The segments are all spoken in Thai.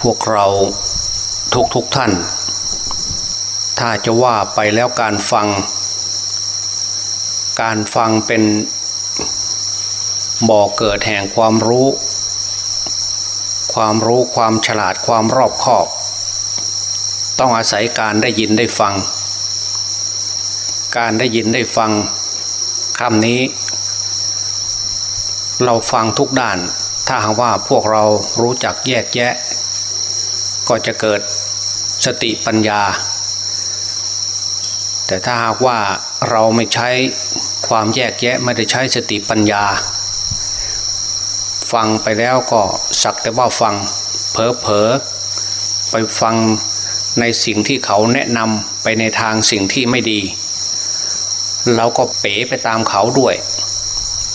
พวกเราทุกทุกท่าน ถ้าจะว่าไปแล้วการฟัง การฟังเป็นบ่อเกิดแห่งความรู้ ความรู้ความฉลาดความรอบคอบ ต้องอาศัยการได้ยินได้ฟัง การได้ยินได้ฟังคำนี้ เราฟังทุกด้าน ถ้าหากว่าพวกเรารู้จักแยกแยะ ก็จะเกิดสติปัญญา แต่ถ้าหากว่าเราไม่ใช้ความแยกแยะไม่ได้ใช้สติปัญญา ฟังไปแล้วก็สักแต่ว่าฟังเผลอเผลอไปฟังในสิ่งที่เขาแนะนำไปในทางสิ่งที่ไม่ดี เราก็เป๋ไปตามเขาด้วย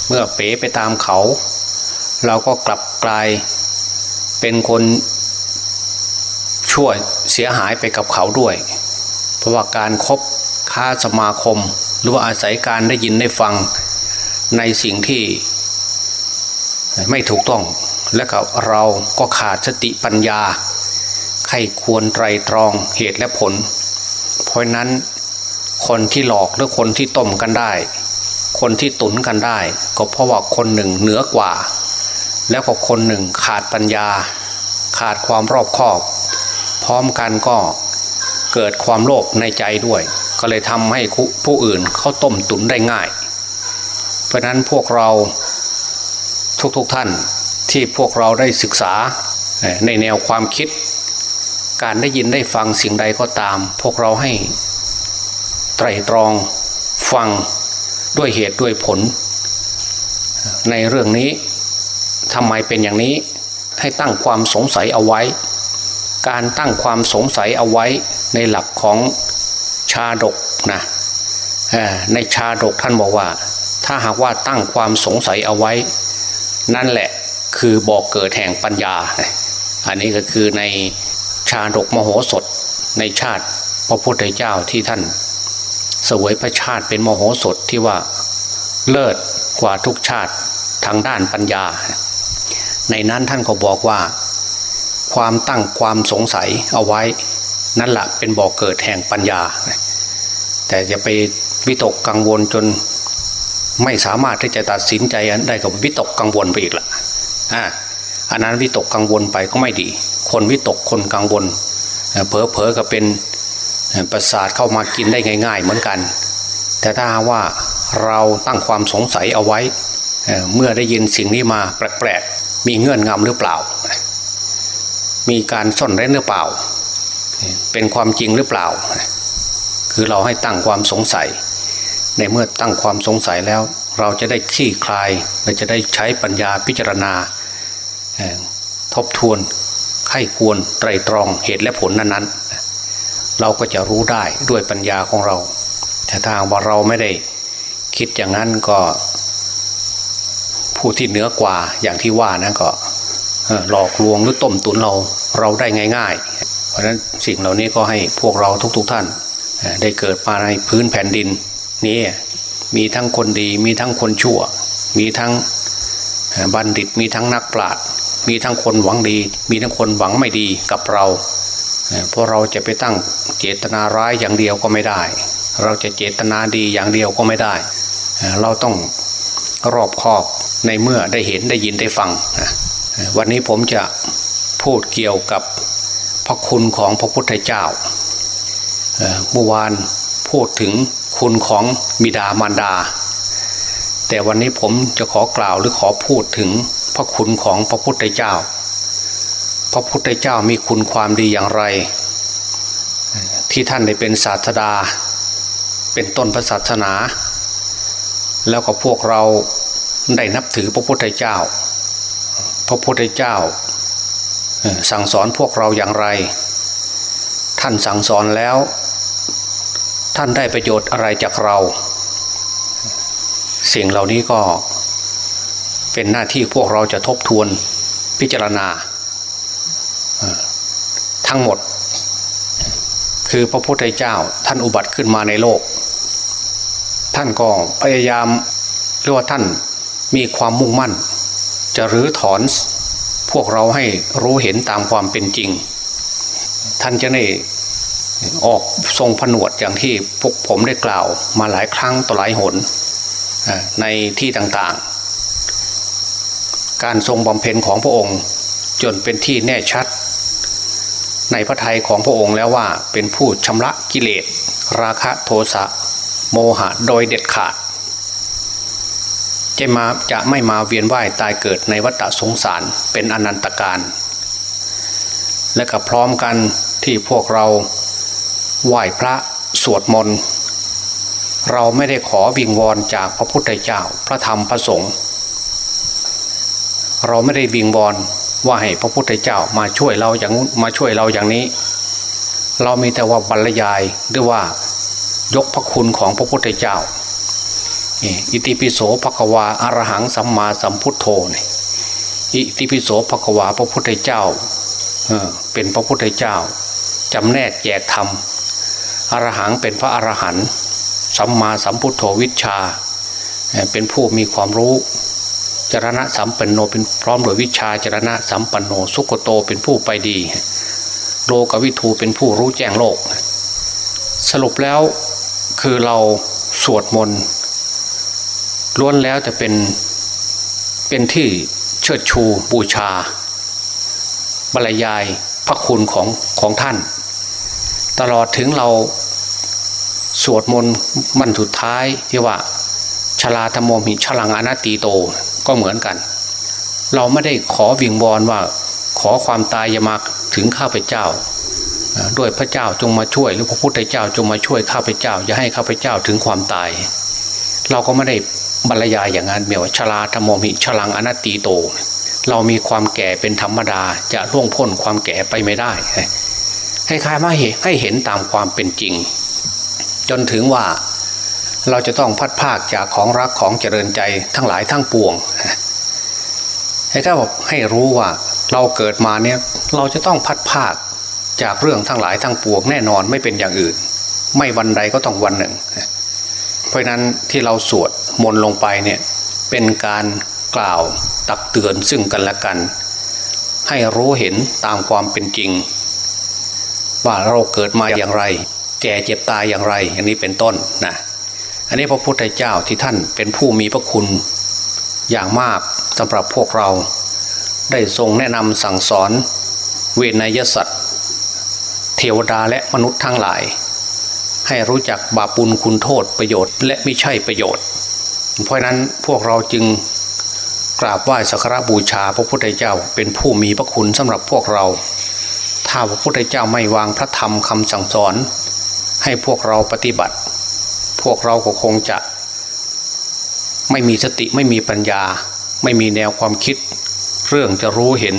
เมื่อเป๋ไปตามเขา เราก็กลับกลายเป็นคน ช่วยเสียหายไปกับเขาด้วย เพราะว่าการครบค้าสมาคม หรือว่าอาศัยการได้ยินได้ฟังในสิ่งที่ไม่ถูกต้องและก็เราก็ขาดสติปัญญาใครควรไตรตรองเหตุและผล เพราะนั้นคนที่หลอกหรือคนที่ต้มกันได้ คนที่ตุนกันได้ ก็เพราะว่าคนหนึ่งเหนือกว่า แล้วก็คนหนึ่งขาดปัญญา ขาดความรอบคอบ พร้อมกันก็เกิดความโลภในใจด้วย ก็เลยทำให้ผู้อื่นเขาต้มตุนได้ง่าย เพราะนั้นพวกเราทุกๆทท่านที่พวกเราได้ศึกษาในแนวความคิด การได้ยินได้ฟังสิ่งใดก็ตาม พวกเราให้ไตรตรองฟังด้วยเหตุด้วยผล ในเรื่องนี้ทำไมเป็นอย่างนี้ให้ตั้งความสงสัยเอาไว้ การตั้งความสงสัยเอาไว้ในหลักของชาดกนะในชาดกท่านบอกว่า ถ้าหากว่าตั้งความสงสัยเอาไว้ นั่นแหละคือบอกเกิดแห่งปัญญา อันนี้ก็คือในชาดกมโหสถในชาติพระพุทธเจ้าที่ท่าน สวยพระชาติเป็นมโหสถที่ว่าเลิศกว่าทุกชาติทางด้านปัญญา ในนั้นท่านก็บอกว่า ความตั้งความสงสัยเอาไว้ นั่นแหละเป็นบ่อกเกิดแห่งปัญญา แต่จะไปวิตกกังวลจนไม่สามารถที่จะตัดสินใจได้กับวิตกกังวลไปอีกละอ่าอันนั้นวิตกกังวลไปก็ไม่ดี คนวิตกคนกังวลเผลอเผลอก็เป็นประสาทเข้ามากินได้ง่าย ๆ เหมือนกัน แต่ถ้าว่าเราตั้งความสงสัยเอาไว้ เมื่อได้ยินสิ่งนี้มาแปลกๆมีเงื่อนงำหรือเปล่า มีการซ่อนเร้นหรือเปล่า เป็นความจริงหรือเปล่า คือเราให้ตั้งความสงสัย ในเมื่อตั้งความสงสัยแล้ว เราจะได้คลี่คลายเราจะได้ใช้ปัญญาพิจารณา ทบทวนไข้ควรไตรตรองเหตุและผลนั้นๆ เราก็จะรู้ได้ด้วยปัญญาของเราแต่ถ้าว่าเราไม่ได้คิดอย่างนั้นก็ ผู้ที่เหนือกว่าอย่างที่ว่านะก็ หลอกลวงหรือต้มตุนเราเราได้ง่าย ๆ เพราะฉะนั้นสิ่งเหล่านี้ก็ให้พวกเราทุกๆทท่าน ได้เกิดมาในพื้นแผ่นดินนี้มีทั้งคนดีมีทั้งคนชั่ว มีทั้งบัณฑิตมีทั้งนักปราชญ์มีทั้งคนหวังดี มีทั้งคนหวังไม่ดีกับเราเพราะเราจะไปตั้งเจตนาร้ายอย่างเดียวก็ไม่ได้ เราจะเจตนาดีอย่างเดียวก็ไม่ได้ เราต้องรอบคอบในเมื่อได้เห็นได้ยินได้ฟัง วันนี้ผมจะพูดเกี่ยวกับพระคุณของพระพุทธเจ้าเมื่อวานพูดถึงคุณของบิดามารดา แต่วันนี้ผมจะขอกล่าวหรือขอพูดถึงพระคุณของพระพุทธเจ้า พระพุทธเจ้ามีคุณความดีอย่างไร ที่ท่านได้เป็นศาสดา เป็นต้นพระศาสนา แล้วก็พวกเราได้นับถือพระพุทธเจ้า พระพุทธเจ้าสั่งสอนพวกเราอย่างไร ท่านสั่งสอนแล้ว ท่านได้ประโยชน์อะไรจากเรา สิ่งเหล่านี้ก็เป็นหน้าที่พวกเราจะทบทวนพิจารณา ทั้งหมด คือพระพุทธเจ้าท่านอุบัติขึ้นมาในโลก ท่านก็พยายามเรียกว่าท่านมีความมุ่งมั่น จะรื้อถอนผู้วกเราให้รู้เห็นตามความเป็นจริง ท่านจะได้ออกทรงผนวดอย่างที่พวกผมได้กล่าวมาหลายครั้งต่อหลายหนในที่ต่างๆ การทรงบำเพ็ญของพระองค์จนเป็นที่แน่ชัด ในพระทัยของพระองค์แล้วว่าเป็นผู้ชำระกิเลส ราคะโทสะโมหะโดยเด็ดขาด จะมาจะไม่มาเวียนว่ายตายเกิดในวัฏสงสารเป็นอนันตการ และก็พร้อมกันที่พวกเราไหว้พระสวดมนต์เราไม่ได้ขอวิงวอนจากพระพุทธเจ้าพระธรรมพระสงฆ์เราไม่ได้วิงวอนว่าให้พระพุทธเจ้ามาช่วยเราอย่างมาช่วยเราอย่างนี้ เรามีแต่ว่าบรรยายหรือว่ายกพระคุณของพระพุทธเจ้า อิติปิโสภควาอรหังสัมมาสัมพุทโธนี่อิติปิโสภควาพระพุทธเจ้าเป็นพระพุทธเจ้าจำแนกแยกธรรมอรหังเป็นพระอรหันต์สัมมาสัมพุทโธวิชา เป็นผู้มีความรู้จรณะสัมปันโนเป็นพร้อมโดยวิชาจรณะสัมปันโนสุกโตเป็นผู้ไปดี โลกวิทูเป็นผู้รู้แจ้งโลก สรุปแล้วคือเราสวดมนต์ ล้วนแล้วจะเป็นเป็นที่เชิดชูบูชา บรรยายพระคุณของของท่าน ตลอดถึงเราสวดมนต์มันสุดท้ายที่ว่าชลาธโมมิฉลังอนัตตีโตก็เหมือนกัน เราไม่ได้ขอวิงบอลว่าขอความตายอย่ามาถึงข้าพเจ้า ด้วยพระเจ้าจงมาช่วย หรือพระพุทธเจ้าจงมาช่วยข้าพเจ้า อย่าให้ข้าพเจ้าถึงความตาย เราก็ไม่ได้ บรรยายอย่างนั้นเมียวชลาธโมมิฉลังอนัตตีโต เรามีความแก่เป็นธรรมดาจะล่วงพ้นความแก่ไปไม่ได้ให้คลายมาเห็นให้เห็นตามความเป็นจริง จนถึงว่าเราจะต้องพัดภาคจากของรักของเจริญใจทั้งหลายทั้งปวง ให้ข้าบอกให้รู้ว่าเราเกิดมาเนี่ยเราจะต้องพัดภาคจากเรื่องทั้งหลายทั้งปวงแน่นอนไม่เป็นอย่างอื่น ไม่วันใดก็ต้องวันหนึ่ง ราะนั้นที่เราสวดมนต์ลงไปเนี่ยเป็นการกล่าวตักเตือนซึ่งกันและกัน ให้รู้เห็นตามความเป็นจริง ว่าเราเกิดมาอย่างไร แก่เจ็บตายอย่างไรอย่างนี้เป็นต้นนะอันนี้พระพุทธเจ้าที่ท่านเป็นผู้มีพระคุณอย่างมากสำหรับพวกเรา ได้ทรงแนะนำสั่งสอน เวนยสัตว์เทวดาและมนุษย์ทั้งหลาย ให้รู้จักบาปุลคุณโทษประโยชน์ และไม่ใช่ประโยชน์ เพราะนั้นพวกเราจึงกราบไหว้สักการบูชาพระพุทธเจ้าเป็นผู้มีพระคุณสำหรับพวกเรา ถ้าพระพุทธเจ้าไม่วางพระธรรมคำสั่งสอน ให้พวกเราปฏิบัติ พวกเราก็คงจะ ไม่มีสติไม่มีปัญญา ไม่มีแนวความคิด เรื่องจะรู้เห็น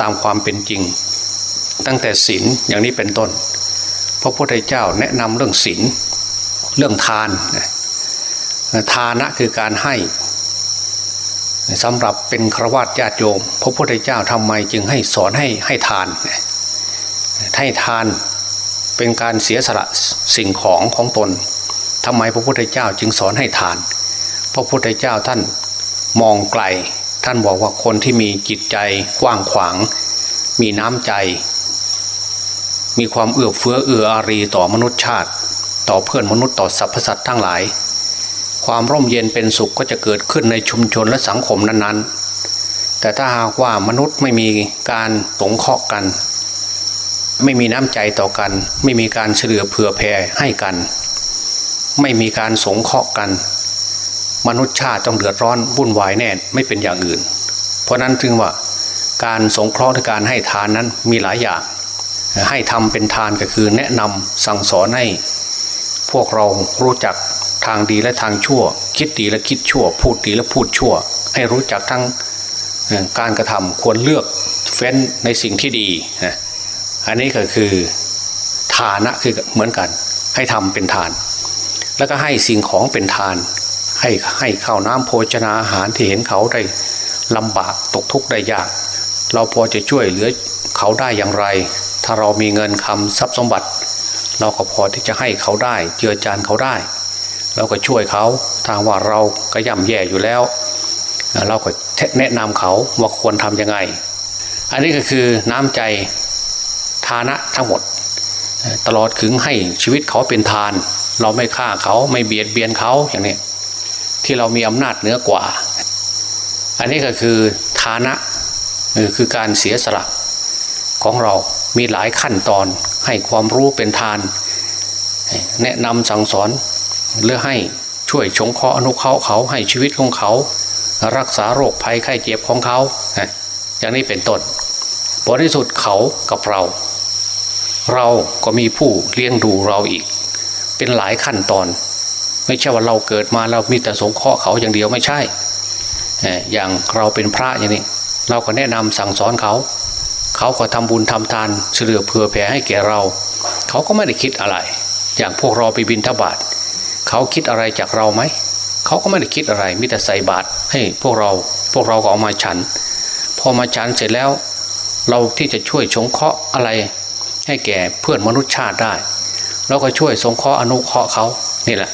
ตามความเป็นจริง ตั้งแต่ศีลอย่างนี้เป็นต้น พระพุทธเจ้าแนะนำเรื่องศีลเรื่องทานทานะคือการให้สำหรับเป็นครวญญาติโยม พระพุทธเจ้าทำไมจึงให้สอนให้ให้ทานให้ทานเป็นการเสียสละสิ่งของของตนทำไมพระพุทธเจ้าจึงสอนให้ทาน พระพุทธเจ้าท่านมองไกล ท่านบอกว่าคนที่มีจิตใจกว้างขวาง มีน้ำใจ มีความเอื้อเฟื้อเอื้ออารีต่อมนุษยชาติ ต่อเพื่อนมนุษย์ต่อสรรพสัตว์ทั้งหลาย ความร่มเย็นเป็นสุขก็จะเกิดขึ้นในชุมชนและสังคมนั้นๆ แต่ถ้าหากว่ามนุษย์ไม่มีการสงเคราะห์กัน ไม่มีน้ำใจต่อกัน ไม่มีการเฉลือเผื่อแผ่ให้กัน ไม่มีการสงเคราะห์กัน มนุษย์ชาติต้องเดือดร้อนวุ่นวายแน่ไม่เป็นอย่างอื่น เพราะนั้นจึงว่าการสงเคราะห์การให้ทานนั้นมีหลายอย่าง ให้ทำเป็นทานก็คือแนะนำสั่งสอนให้ พวกเรารู้จักทางดีและทางชั่ว คิดดีและคิดชั่ว พูดดีและพูดชั่ว ให้รู้จักทั้งการกระทำควรเลือกเฟ้นในสิ่งที่ดีอันนี้ก็คือทานะคือเหมือนกัน ให้ทำเป็นทาน แล้วก็ให้สิ่งของเป็นทาน ให้ให้ข้าวน้ำโภชนาอาหารที่เห็นเขาได้ลำบากตกทุกข์ได้ยาก เราพอจะช่วยเหลือเขาได้อย่างไร ถ้าเรามีเงินคำทรัพย์สมบัติ เราก็พอที่จะให้เขาได้ เจือจานเขาได้ เราก็ช่วยเขาทางว่าเราก็ย่ำแย่อยู่แล้ว เราก็แนะนำเขาว่าควรทำยังไง อันนี้ก็คือน้ำใจทานะทั้งหมด ตลอดถึงให้ชีวิตเขาเป็นทาน เราไม่ฆ่าเขาไม่เบียดเบียนเขาอย่างนี้ที่เรามีอำนาจเหนือกว่า อันนี้ก็คือฐานะคือการเสียสละของเรา มีหลายขั้นตอนให้ความรู้เป็นทาน แนะนำสั่งสอนหรือให้ช่วยชงเคราะห์อนุเคราะห์เขาให้ชีวิตของเขา รักษาโรคภัยไข้เจ็บของเขาอย่างนี้เป็นต้นผลที่สุดเขากับเรา เราก็มีผู้เลี้ยงดูเราอีก เป็นหลายขั้นตอน ไม่ใช่ว่าเราเกิดมาเรามีแต่สงเคราะห์เขาอย่างเดียวไม่ใช่ อย่างเราเป็นพระอย่างนี้ เราก็แนะนำสั่งสอนเขา เขาก็ทำบุญทำทานเฉลือเผื่อแผ่ให้แก่เรา เขาก็ไม่ได้คิดอะไร อย่างพวกเราไปบินทบาทเขาคิดอะไรจากเราไหมเขาก็ไม่ได้คิดอะไรมิแต่ใส่บาตรให้พวกเราพวกเราก็เอามาฉัน พอมาฉันเสร็จแล้ว เราที่จะช่วยชงเคราะห์อะไร ให้แก่เพื่อนมนุษย์ชาติได้ เราก็ช่วยสงเคราะห์อนุเคราะห์เขานี่แหละ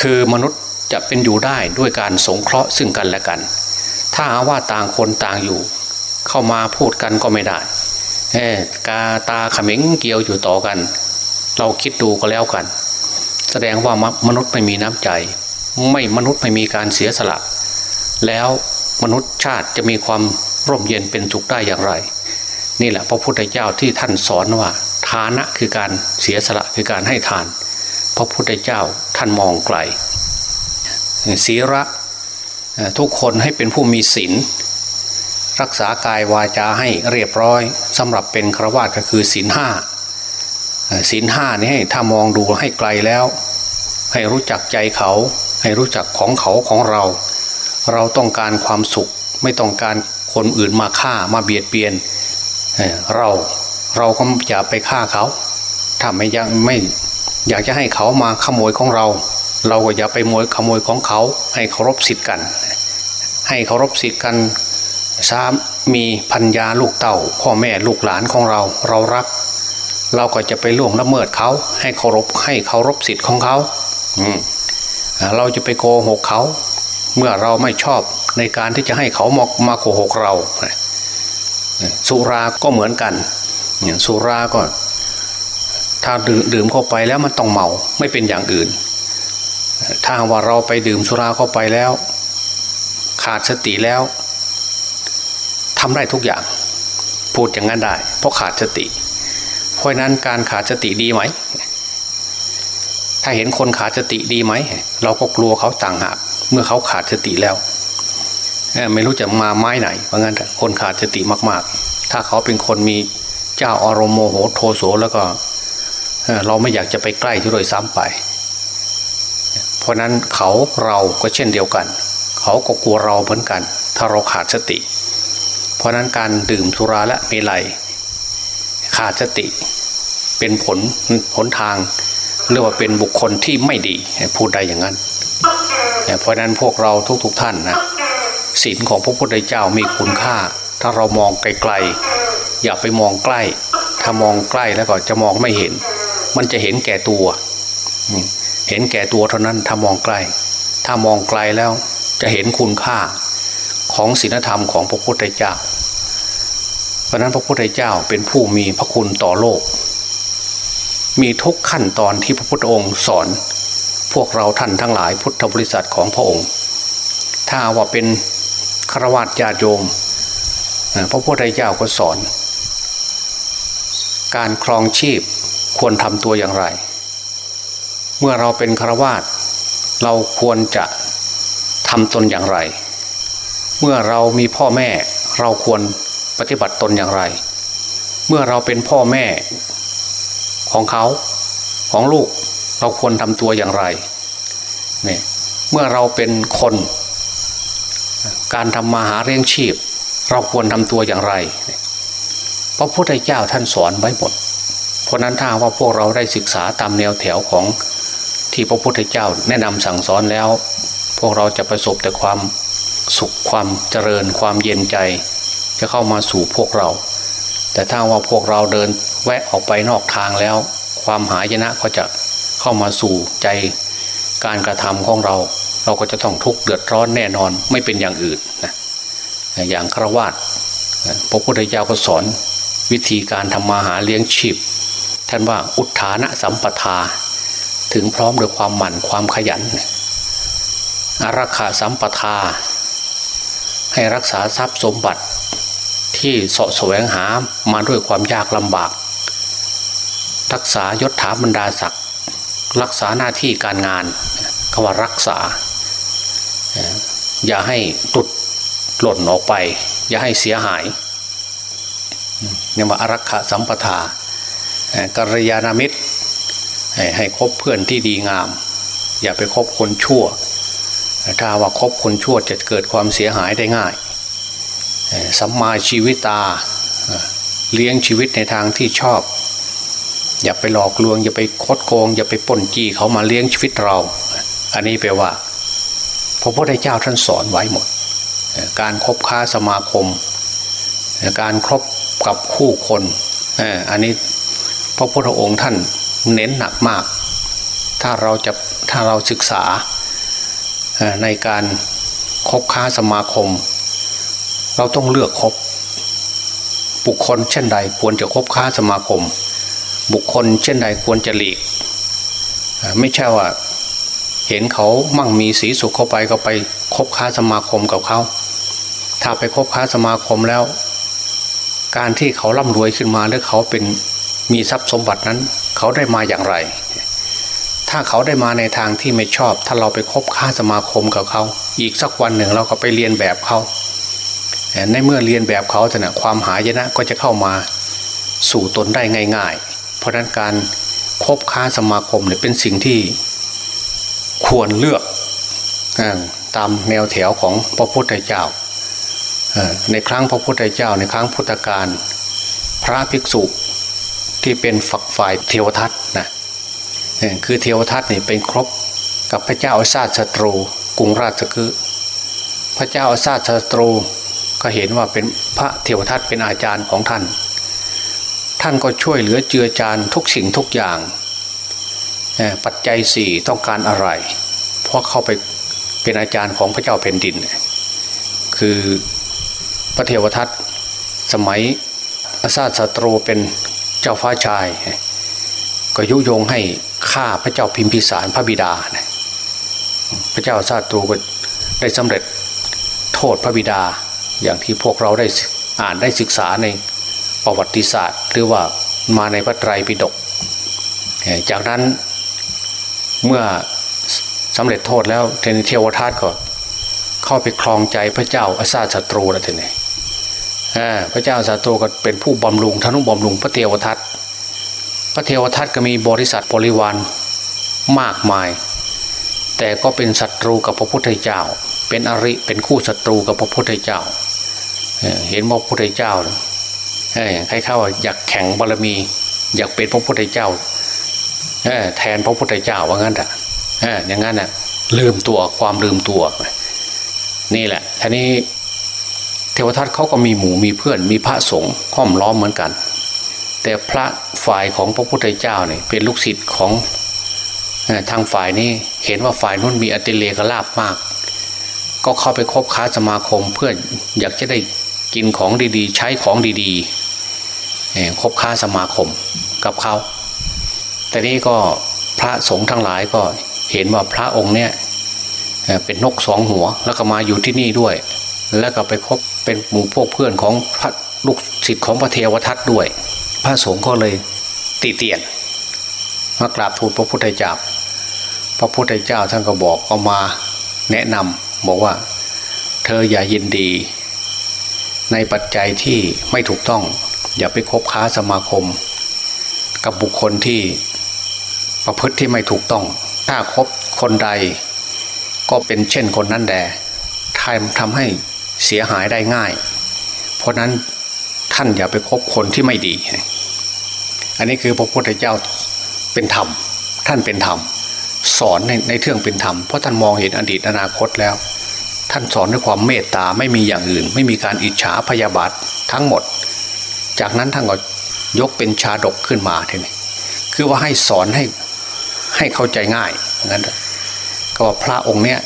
คือมนุษย์จะเป็นอยู่ได้ด้วยการสงเคราะห์ซึ่งกันและกัน ถ้าว่าต่างคนต่างอยู่ เข้ามาพูดกันก็ไม่ได้กาตาขมิงเกี่ยวอยู่ต่อกัน เราคิดดูก็แล้วกัน แสดงว่ามนุษย์ไม่มีน้ำใจ ไม่มนุษย์ไม่มีการเสียสละ แล้วมนุษย์ชาติจะมีความร่มเย็นเป็นสุขได้อย่างไร นี่แหละพระพุทธเจ้าที่ท่านสอนว่าทานะคือการเสียสละคือการให้ทาน พระพุทธเจ้าท่านมองไกลศีระทุกคนให้เป็นผู้มีศีล รักษากายวาจาให้เรียบร้อยสำหรับเป็นครวาตก็คือศีลห้าศีลห้านี่ให้ถ้ามองดูให้ไกลแล้ว ให้รู้จักใจเขา ให้รู้จักของเขาของเรา เราต้องการความสุข ไม่ต้องการคนอื่นมาฆ่ามาเบียดเบียนเราเราก็อย่าไปฆ่าเขาถ้าไม่ยังไม่อยากจะให้เขามาขโมยของเรา เราก็อย่าไปมวยขโมยของเขา ให้เคารพสิทธิ์กัน ให้เคารพสิทธิ์กัน สามมีพัญญาลูกเต่า พ่อแม่ลูกหลานของเราเรารัก เราก็จะไปล่วงละเมิดเขา ให้เคารพให้เคารพสิทธิ์ของเขา อืมเราจะไปโกหกเขา เมื่อเราไม่ชอบในการที่จะให้เขามามาโกหกเรา สุราก็เหมือนกันสุราก็ถ้าดื่มเข้าไปแล้วมันต้องเมาไม่เป็นอย่างอื่น ถ้าว่าเราไปดื่มสุราเข้าไปแล้ว ขาดสติแล้ว ทำได้ทุกอย่าง พูดอย่างนั้นได้ เพราะขาดสติ เพราะนั้นการขาดสติดีไหม ถ้าเห็นคนขาดสติดีไหม เราก็กลัวเขาต่างหากเมื่อเขาขาดสติแล้วไม่รู้จะมาไม้ไหน เพราะงั้นคนขาดสติมากๆ ถ้าเขาเป็นคนมีเจ้าอารมโมโหโทโสแล้วก็เราไม่อยากจะไปใกล้ที่โดยซ้ำไป เพราะนั้นเขาเราก็เช่นเดียวกัน เขาก็กลัวเราเหมือนกัน ถ้าเราขาดสติ เพราะนั้นการดื่มสุราและเมลัย ขาดสติเป็นผลผลทางเรียกว่าเป็นบุคคลที่ไม่ดีพูดได้อย่างนั้น เพราะนั้นพวกเราทุกๆทท่านนะศีลของพระพุทธเจ้ามีคุณค่า ถ้าเรามองไกลๆ อย่าไปมองใกล้ ถ้ามองใกล้แล้วก็จะมองไม่เห็น มันจะเห็นแก่ตัว เห็นแก่ตัวเท่านั้นถ้ามองใกล้ ถ้ามองไกลแล้วจะเห็นคุณค่า ของศีลธรรมของพระพุทธเจ้า เพราะนั้นพระพุทธเจ้าเป็นผู้มีพระคุณต่อโลก มีทุกขั้นตอนที่พระพุทธองค์สอน พวกเราท่านทั้งหลายพุทธบริษัทของพระองค์ ถ้าว่าเป็นฆราวาสญาโยมพระพุทธเจ้าก็สอน การครองชีพควรทำตัวอย่างไร เมื่อเราเป็นฆราวาสเราควรจะทำตนอย่างไร เมื่อเรามีพ่อแม่เราควรปฏิบัติตนอย่างไร เมื่อเราเป็นพ่อแม่ของเขาของลูกเราควรทำตัวอย่างไรเนี่ยเมื่อเราเป็นคน การทำมาหาเลี้ยงชีพ เราควรทำตัวอย่างไรพระพุทธเจ้าท่านสอนไว้หมดเพราะนั้นถ้าว่าพวกเราได้ศึกษาตามแนวแถวของที่พระพุทธเจ้าแนะนำสั่งสอนแล้ว พวกเราจะประสบแต่ความ สุขความเจริญความเย็นใจ จะเข้ามาสู่พวกเรา แต่ถ้าว่าพวกเราเดินแวะออกไปนอกทางแล้ว ความหายนะก็จะเข้ามาสู่ใจการกระทำของเรา เราก็จะต้องทุกข์เดือดร้อนแน่นอนไม่เป็นอย่างอื่นนะอย่างครวาตพระพุทธเจ้าก็สอนวิธีการทำมาหาเลี้ยงชีพ ท่านว่าอุทานะสัมปทา ถึงพร้อมด้วยความหมั่นความขยันอารักขาสัมปทา ให้รักษาทรัพย์สมบัติ ที่เสาะแสวงหามาด้วยความยากลำบาก รักษายศถาบรรดาศักดิ์รักษาหน้าที่การงานคำว่ารักษา อย่าให้ตุดหล่นออกไป อย่าให้เสียหายเนี่ยว่าอารักขาสัมปทากัลยาณมิตรให้คบเพื่อนที่ดีงาม อย่าไปคบคนชั่ว ถ้าว่าคบคนชั่วจะเกิดความเสียหายได้ง่ายสัมมาชีวิตาเลี้ยงชีวิตในทางที่ชอบ อย่าไปหลอกลวง อย่าไปคดโกง อย่าไปป่นจี้เขามาเลี้ยงชีวิตเรา อันนี้แปลว่าพระพุทธเจ้าท่านสอนไว้หมด การครบค้าสมาคม การครบกับคู่คนอันนี้พระพุทธองค์ท่านเน้นหนักมาก ถ้าเราจะถ้าเราศึกษา ในการคบค้าสมาคม เราต้องเลือกคบบุคคลเช่นใดควรจะคบค้าสมาคม บุคคลเช่นใดควรจะหลีก ไม่ใช่ว่า เห็นเขามั่งมีสีสุขเข้าไปก็ไปคบค้าสมาคมกับเขา ถ้าไปคบค้าสมาคมแล้ว การที่เขาร่ำรวยขึ้นมาหรือเขาเป็นมีทรัพย์สมบัตินั้น เขาได้มาอย่างไร ถ้าเขาได้มาในทางที่ไม่ชอบ ถ้าเราไปคบค้าสมาคมกับเขา อีกสักวันหนึ่งเราก็ไปเรียนแบบเขา ในเมื่อเรียนแบบเขาแต่นะความหายนะก็จะเข้ามาสู่ตนได้ง่ายๆ เพราะนั้นการคบค้าสมาคมเนี่ยเป็นสิ่งที่ควรเลือกตามแนวแถวของพระพุทธเจ้า ในครั้งพระพุทธเจ้า ในครั้งพุทธกาลพระภิกษุที่เป็นฝักฝ่ายเทวทัตนะ คือเทวทัตนี่เป็นครบกับพระเจ้าอาซาศัตรูกรุงราชคือ พระเจ้าอาซาศัตรูก็เห็นว่าเป็นพระเทวทัตเป็นอาจารย์ของท่าน ท่านก็ช่วยเหลือเจือจานทุกสิ่งทุกอย่าง ปัจจัยสี่ต้องการอะไร เพราะเข้าไปเป็นอาจารย์ของพระเจ้าแผ่นดิน คือพระเทวทัตสมัยอาซาศัตรูเป็นเจ้าฟ้าชาย ก็ยุยงให้ฆ่าพระเจ้าพิมพิสารพระบิดาพระเจ้าซาตรูก็ได้สำเร็จโทษพระบิดาอย่างที่พวกเราได้อ่านได้ศึกษาในประวัติศาสตร์ หรือว่ามาในพระไตรปิฎกจากนั้นเมื่อสำเร็จโทษแล้วเทนเทวทัตก็เข้าไปคลองใจพระเจ้าอาซาศัตรูแล้วทีนี้พระเจ้าศัตรูก็เป็นผู้บำรุงทนุบำรุงพระเทวทัต ระเทวทัตก็มีบริษัทบริวารมากมาย แต่ก็เป็นศัตรูกับพระพุทธเจ้า เป็นอริเป็นคู่ศัตรูกับพระพุทธเจ้า เห็นว่าพระพุทธเจ้าใครเข้าอยากแข่งบารมี อยากเป็นพระพุทธเจ้าแทนพระพุทธเจ้าว่างั้นอะอย่างนั้นอะลืมตัวความลืมตัวนี่แหละทีนี้เทวทัตเขาก็มีหมู่มีเพื่อนมีพระสงฆ์ห้อมล้อมเหมือนกัน แต่พระฝ่ายของพระพุทธเจ้าเนี่ยเป็นลูกศิษย์ของทางฝ่ายนี้เห็นว่าฝ่ายนู้นมีอติเลกลาบมาก ก็เข้าไปคบค้าสมาคมเพื่ออยากจะได้กินของดีๆ ใช้ของดีๆคบค้าสมาคมกับเขา แต่นี้ก็พระสงฆ์ทั้งหลายก็เห็นว่าพระองค์เนี่ยเป็นนกสองหัวแล้วก็มาอยู่ที่นี่ด้วย แล้วก็ไปคบเป็นหมู่พวกเพื่อนของพระลูกศิษย์ของพระเทวทัตด้วย พระสงฆ์ก็เลยตีเตียนมากราบทูลพระพุทธเจ้า พระพุทธเจ้าท่านก็บอกก็มาแนะนำบอกว่า เธออย่ายินดี ในปัจจัยที่ไม่ถูกต้อง อย่าไปคบค้าสมาคม กับบุคคลที่ประพฤติที่ไม่ถูกต้อง ถ้าคบคนใด ก็เป็นเช่นคนนั้นแดทำทำให้เสียหายได้ง่าย เพราะนั้นท่านอย่าไปคบคนที่ไม่ดี อันนี้คือพระพุทธเจ้าเป็นธรรม ท่านเป็นธรรม สอนในในเรื่องเป็นธรรมเพราะท่านมองเห็นอดีตอนาคตแล้ว ท่านสอนด้วยความเมตตาไม่มีอย่างอื่น ไม่มีการอิจฉาพยาบาททั้งหมด จากนั้นท่านก็ยกเป็นชาดกขึ้นมาทีนี้คือว่าให้สอนให้ให้เข้าใจง่ายนั้นก็ว่าพระองค์เนี้ย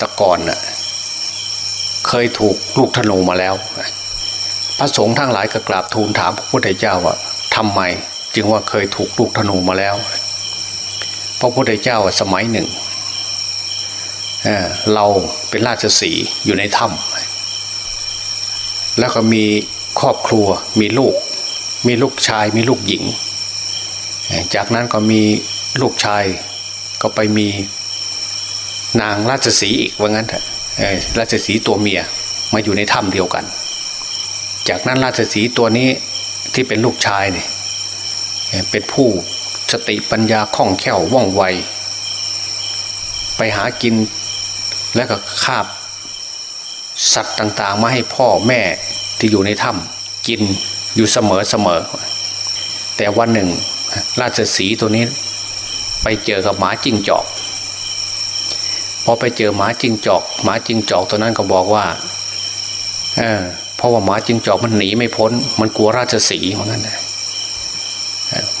ตะกอนน่ะเคยถูกลูกธนูมาแล้ว พระสงฆ์ทั้งหลายก็กราบทูลถามพระพุทธเจ้าว่า ทำไมจึงว่าเคยถูกลูกธนูมาแล้ว พระพุทธเจ้าสมัยหนึ่งเเราเป็นราชสีอยู่ในถ้ำแล้วก็มีครอบครัวมีลูก มีลูกชายมีลูกหญิง จากนั้นก็มีลูกชายก็ไปมีนางราชสีอีกว่างั้นเถอะราชสีตัวเมียมาอยู่ในถ้ำเดียวกัน จากนั้นราชสีตัวนี้ ที่เป็นลูกชายเนี่ยเป็นผู้สติปัญญาคล่องแคล่วว่องไว ไปหากินและก็คาบ สัตว์ต่างๆ มาให้พ่อแม่ที่อยู่ในถ้ำกินอยู่เสมอเสมอ แต่วันหนึ่ง ราชสีตัวนี้ ไปเจอกับหมาจิ้งจอกพอไปเจอหมาจิ้งจอก หมาจิ้งจอกตัวนั้นก็บอกว่า เออ เพราะว่าหมาจิ้งจอกมันหนีไม่พ้น มันกลัวราชสีเหมือนกันนะ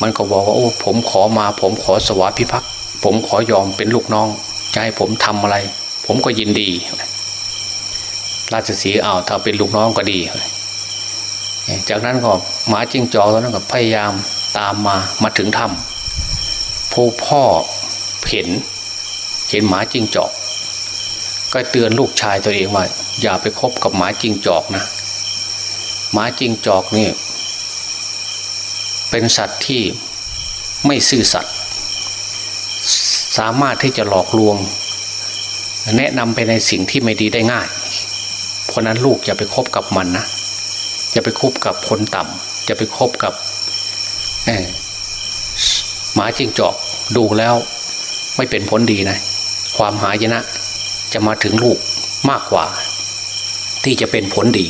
มันก็บอกว่าโอ้ผมขอมา ผมขอสวาพิพักษ์ผมขอยอมเป็นลูกน้องจะให้ผมทำอะไร ผมก็ยินดี ราชสีอ้าวถ้าเป็นลูกน้องก็ดี จากนั้นก็หมาจิ้งจอกตัวนั้นก็พยายามตามมามาถึงถ้ำผู้พ่อเห็น เห็นหมาจิ้งจอก ก็เตือนลูกชายตัวเองว่าอย่าไปคบกับหมาจิ้งจอกนะ หมาจิงจอกนี่เป็นสัตว์ที่ไม่ซื่อสัตย์สามารถที่จะหลอกลวง แนะนำไปในสิ่งที่ไม่ดีได้ง่าย เพราะนั้นลูกอย่าไปคบกับมันนะอย่าไปคบกับคนต่ำจะไปคบกับหมาจิงจอกดูแล้วไม่เป็นผลดีนะ ความหายนะจะมาถึงลูกมากกว่า ที่จะเป็นผลดี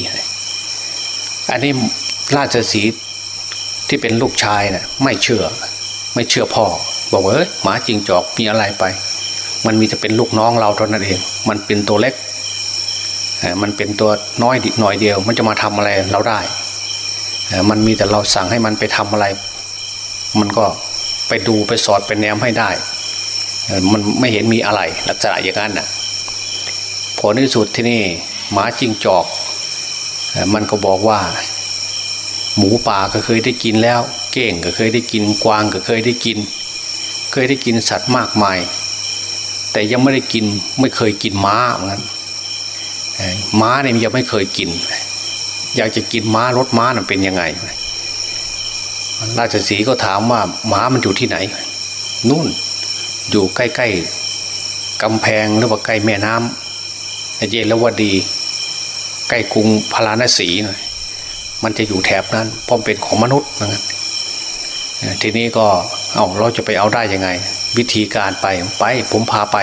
อันนี้ราชสีที่เป็นลูกชายนะ่ะไม่เชื่อ ไม่เชื่อพ่อ บอกว่าเอ้ยหมาจริงจอกมีอะไรไป มันมีแต่เป็นลูกน้องเราเท่านั้นเอง มันเป็นตัวเล็กมันเป็นตัวน้อยดิหน่อยเดียว มันจะมาทำอะไรเราได้ มันมีแต่เราสั่งให้มันไปทำอะไร มันก็ไปดูไปสอดไปแนมให้ได้ มันไม่เห็นมีอะไรลักษณะอย่างนั้นน่ะผลที่สุดที่นี่หมาจิงจอก มันก็บอกว่า หมูป่าก็เคยได้กินแล้ว เก้งก็เคยได้กินกวางก็เคยได้กิน เคยได้กินสัตว์มากมาย แต่ยังไม่ได้กินไม่เคยกินม้าเหมือนกันม้าเนี่ยยังไม่เคยกิน อยากจะกินม้ารถม้าน่ะเป็นยังไงราชสีก็ถามว่าม้ามันอยู่ที่ไหน นู่นอยู่ใกล้ๆกำแพงหรือว่าใกล้แม่น้ำเยลวดี ใกล้กรุงพาราณสีหน่อยมันจะอยู่แถบนั้นเพราะเป็นของมนุษย์นะทีนี้ก็เอาเราจะไปเอาได้ยังไง วิธีการไปไปผมพาไป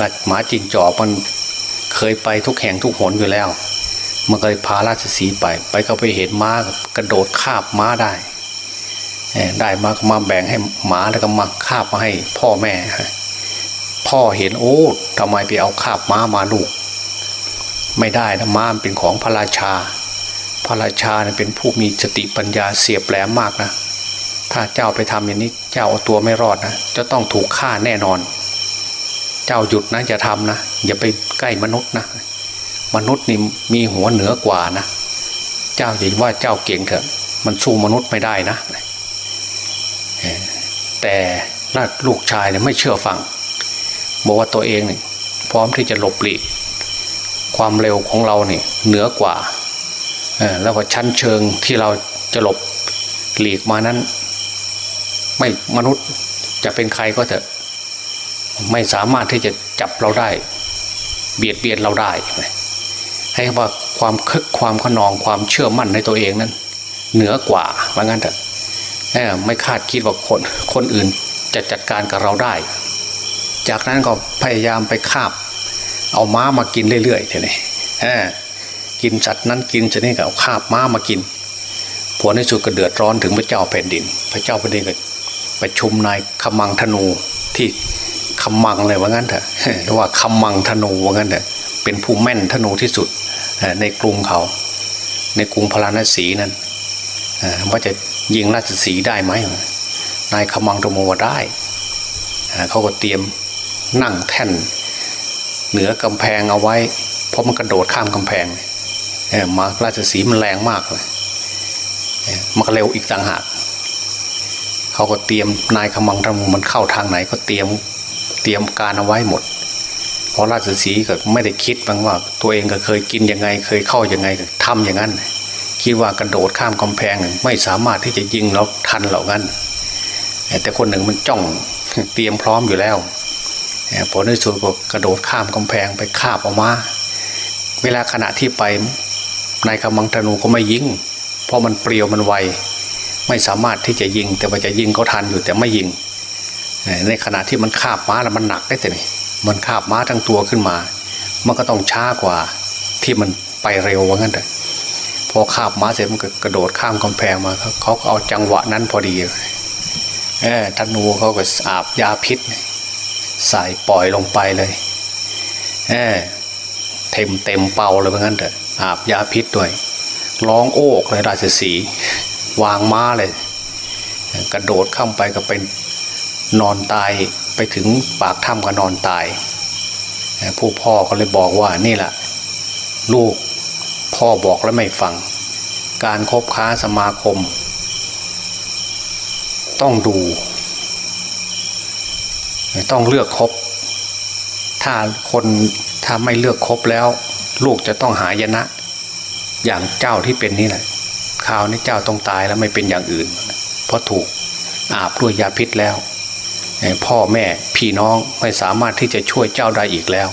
ลัดหมาจิงจอบมันเคยไปทุกแห่งทุกหนอยู่แล้ว มันเคยพาราชสีไป ไปก็ไปเห็นม้ากระโดดคาบม้าได้ ได้มามาแบ่งให้หมาแล้วก็มาคาบมาให้พ่อแม่ พ่อเห็นโอ้ทำไมไปเอาคาบม้ามาลูก ไม่ได้นะม้าเป็นของพระราชา พระราชาเป็นผู้มีสติปัญญาเสียบแหลมมากนะ ถ้าเจ้าไปทำอย่างนี้เจ้าเอาตัวไม่รอดนะจะต้องถูกฆ่าแน่นอน เจ้าหยุดนะอย่าทำนะอย่าไปใกล้มนุษย์นะ มนุษย์นี่มีหัวเหนือกว่านะเจ้าอย่าว่าเจ้าเก่งเถอะ มันสู้มนุษย์ไม่ได้นะ แต่ลูกชายเนี่ยไม่เชื่อฟัง บอกว่าตัวเองเนี่ยพร้อมที่จะหลบหลีก ความเร็วของเราเนี่ยเหนือกว่าแล้วก็ชั้นเชิงที่เราจะหลบหลีกมานั้น ไม่มนุษย์จะเป็นใครก็เถอะ ไม่สามารถที่จะจับเราได้ เบียดเบียนเราได้ ให้ว่าความคึกความขนองความเชื่อมั่นในตัวเองนั้น เหนือกว่าว่างั้นเถอะไม่คาดคิดว่าคนคนอื่นจะจัดการกับเราได้ จากนั้นก็พยายามไปคาบ เอาม้ามากินเรื่อยๆทีนี้กินสัตว์นั้นกินจะนี่ก็เอาคาบม้ามากินผลในสุดก็เดือดร้อนถึงพระเจ้าแผ่นดิน พระเจ้าแผ่นดินก็ประชุมนายขมังธนูที่ขมังเลยว่างั้นเถอะเรียกว่าขมังธนูว่างั้นเถอะเป็นผู้แม่นธนูที่สุดในกรุงเขา ในกรุงพราณสีนั้นว่าจะยิงราชสีได้ไหมนายขมังตโมว่าได้เขาก็เตรียมนั่งแท่น เหนือกำแพงเอาไว้ เพราะมันกระโดดข้ามกำแพงมาราชสีมันแรงมากเลยมันเร็วอีกต่างหากเขาก็เตรียมนายขมังทำมันเข้าทางไหนก็เตรียมเตรียมการเอาไว้หมด เพราะราชสีก็ไม่ได้คิดบ้างว่า ตัวเองก็เคยกินยังไง เคยเข้ายังไงทำอย่างนั้น คิดว่ากระโดดข้ามกำแพงไม่สามารถที่จะยิงเราทันเหล่านั้นแต่คนหนึ่งมันจ้องเตรียมพร้อมอยู่แล้ว ผลในสุดก็กระโดดข้ามกำแพงไปคาบออกมา เวลาขณะที่ไปนายกำมังธนูก็ไม่ยิงเพราะมันเปรียวมันไว ไม่สามารถที่จะยิง แต่ว่าจะยิงเขาทันอยู่แต่ไม่ยิง ในขณะที่มันคาบม้าแล้วมันหนักได้แต่นี่มันคาบม้าทั้งตัวขึ้นมา มันก็ต้องช้ากว่าที่มันไปเร็วว่างั้นแต่พอคาบม้าเสร็จมันก็กระโดดข้ามกำแพงมาเขาเอาจังหวะนั้นพอดีเออธนูเขาก็อาบยาพิษ ใส่ปล่อยลงไปเลยเออเต็มเต็มเป่าเลยเพราะงั้นเถอะอาบยาพิษด้วยร้องโอกเลยราชสีวางม้าเลย กระโดดเข้าไปก็เป็นนอนตายไปถึงปากถ้ำก็นอนตาย ผู้พ่อก็เลยบอกว่านี่แหละลูกพ่อบอกแล้วไม่ฟัง การคบค้าสมาคม ต้องดู ต้องเลือกคบ ถ้าคนถ้าไม่เลือกคบแล้ว ลูกจะต้องหายนะ อย่างเจ้าที่เป็นนี่แหละคราวนี้เจ้าต้องตายแล้วไม่เป็นอย่างอื่น เพราะถูกอาบด้วยยาพิษแล้ว พ่อแม่พี่น้องไม่สามารถที่จะช่วยเจ้าได้อีกแล้ว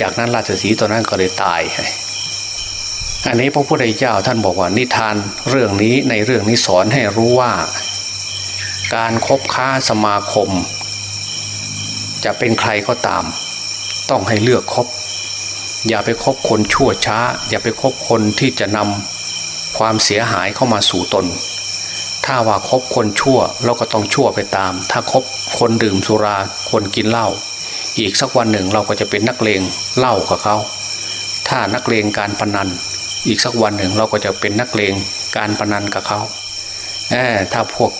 จากนั้นราชสีตอนนั้นก็เลยตาย อันนี้พระพุทธเจ้าท่านบอกว่านิทานเรื่องนี้ในเรื่องนี้สอนให้รู้ว่า การครบค้าสมาคม จะเป็นใครก็ตาม ต้องให้เลือกคบ อย่าไปคบคนชั่วช้า อย่าไปคบคนที่จะนำความเสียหายเข้ามาสู่ตน ถ้าว่าคบคนชั่วเราก็ต้องชั่วไปตาม ถ้าคบคนดื่มสุรา คนกินเหล้าอีกสักวันหนึ่งเราก็จะเป็นนักเลงเหล้ากับเขาถ้านักเลงการพนัน อีกสักวันหนึ่งเราก็จะเป็นนักเลงการพนันกับเขาถ้าพวก